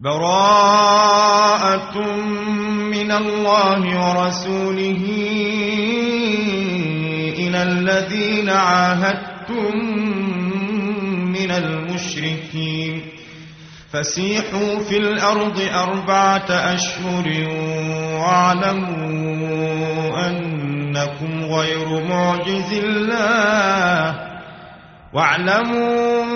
براءة من الله ورسوله إلى الذين عاهدتم من المشركين. فسيحوا في الأرض أربعة أشهر واعلموا أنكم غير معجز الله. واعلموا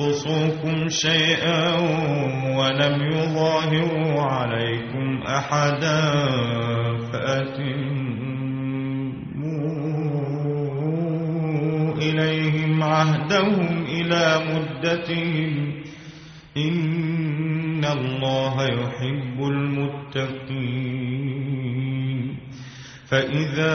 ينقصوكم شيئا ولم يظاهروا عليكم أحدا فأتموا إليهم عهدهم إلى مدتهم إن الله يحب المتقين فإذا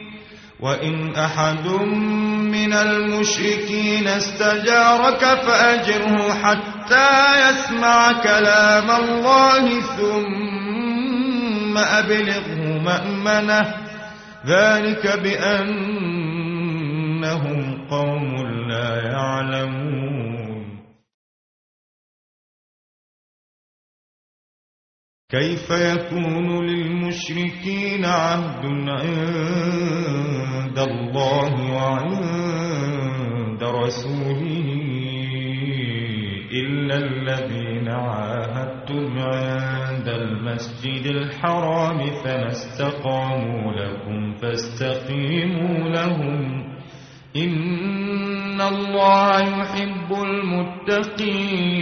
وإن أحد من المشركين استجارك فأجره حتى يسمع كلام الله ثم أبلغه مأمنة. ذلك بأنهم قوم لا يعلمون. كيف يكون للمشركين عهد عند الله وعند رسوله إلا الذين عاهدتم عند المسجد الحرام فما استقاموا لكم فاستقيموا لهم إن الله يحب المتقين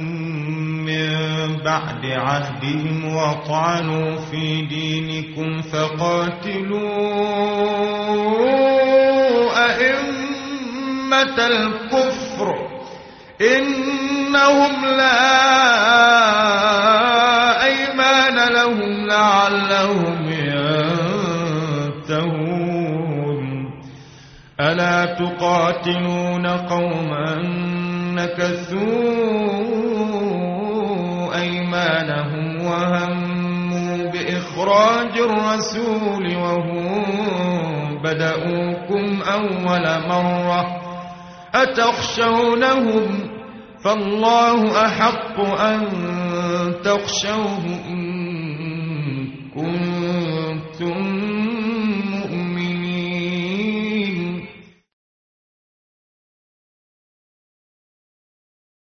من بعد عهدهم وطعنوا في دينكم فقاتلوا أئمة الكفر إنهم لا أيمان لهم لعلهم ينتهون. ألا تقاتلون قوما إيمانهم وهموا بإخراج الرسول وهم بدأوكم أول مرة أتخشونهم فالله أحق أن تخشوه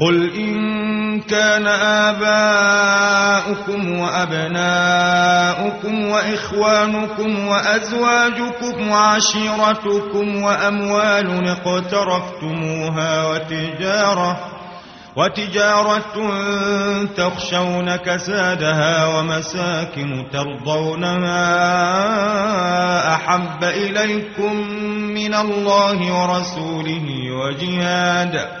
قل إن كان آباؤكم وأبناؤكم وإخوانكم وأزواجكم وعشيرتكم وأموال اقترفتموها وتجارة وتجارة تخشون كسادها ومساكن ترضونها أحب إليكم من الله ورسوله وجهاد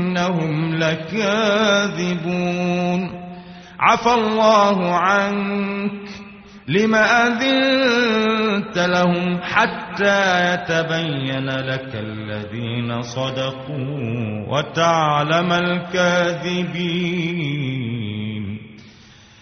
إنهم لكاذبون. عفى الله عنك لم أذنت لهم حتى يتبين لك الذين صدقوا وتعلم الكاذبين.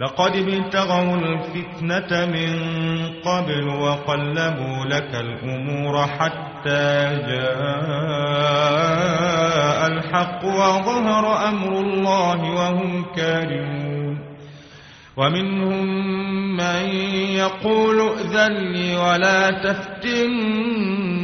لقد ابتغوا الفتنة من قبل وقلبوا لك الأمور حتى جاء الحق وظهر أمر الله وهم كارهون. ومنهم من يقول ائذن لي ولا تفتني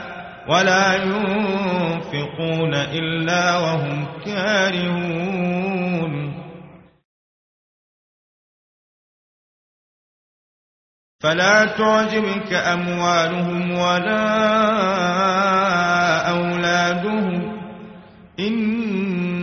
ولا ينفقون إلا وهم كارهون. فلا تعجبك أموالهم ولا أولادهم.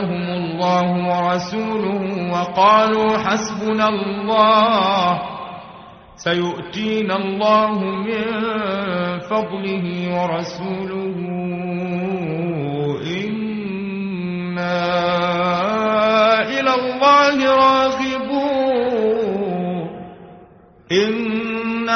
آتاهم الله ورسوله وقالوا حسبنا الله سيؤتينا الله من فضله ورسوله إنا إلى الله راغبون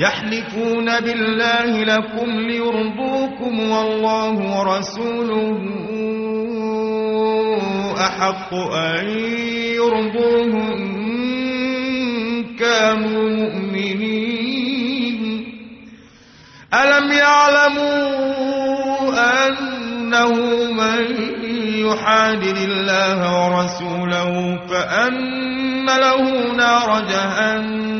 يحلفون بالله لكم ليرضوكم والله ورسوله أحق أن يرضوه إن كانوا مؤمنين. ألم يعلموا أنه من يحادد الله ورسوله فأن له نار جهنم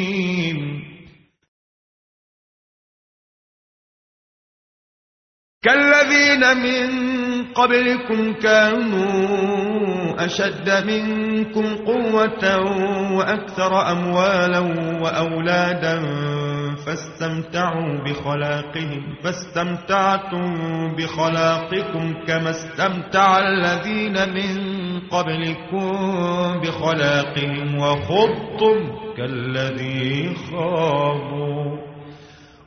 كالذين من قبلكم كانوا أشد منكم قوة وأكثر أموالا وأولادا فاستمتعوا بخلاقهم فاستمتعتم بخلاقكم كما استمتع الذين من قبلكم بخلاقهم وخضتم كالذي خاضوا.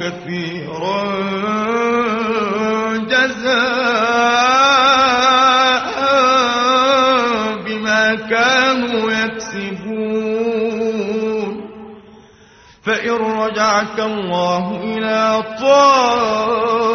كثيرا جزاء بما كانوا يكسبون. فإن رجعك الله إلى طائفة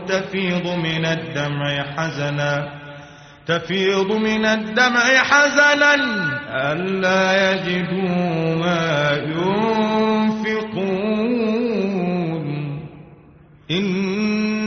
تفيض من الدمع حزنا تفيض من الدمع حزنا ألا يجدوا ما ينفقون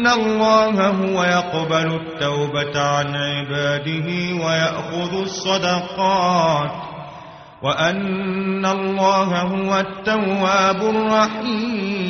إن الله هو يقبل التوبة عن عباده ويأخذ الصدقات وأن الله هو التواب الرحيم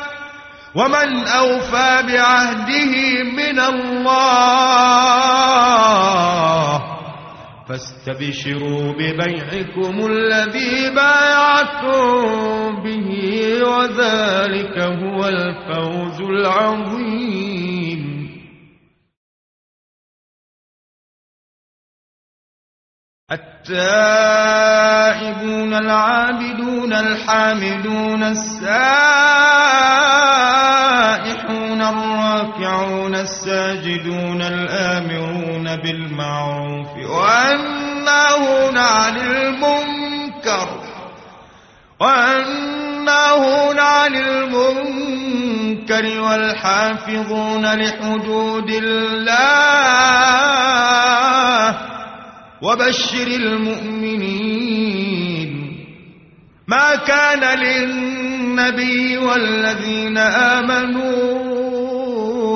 ومن أوفى بعهده من الله فاستبشروا ببيعكم الذي بايعتم به وذلك هو الفوز العظيم. التائبون العابدون الحامدون السائحون الراكعون الساجدون الآمرون بالمعروف والناهون عن المنكر والناهون عن المنكر والحافظون لحدود الله وبشر المؤمنين ما كان للنبي والذين آمنوا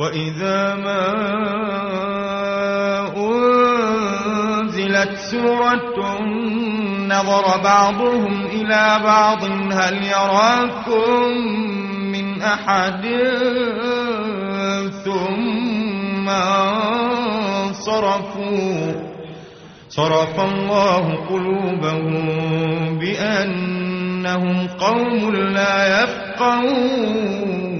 وإذا ما أنزلت سورة نظر بعضهم إلى بعض هل يراكم من أحد ثم صرفوا صرف الله قلوبهم بأنهم قوم لا يفقهون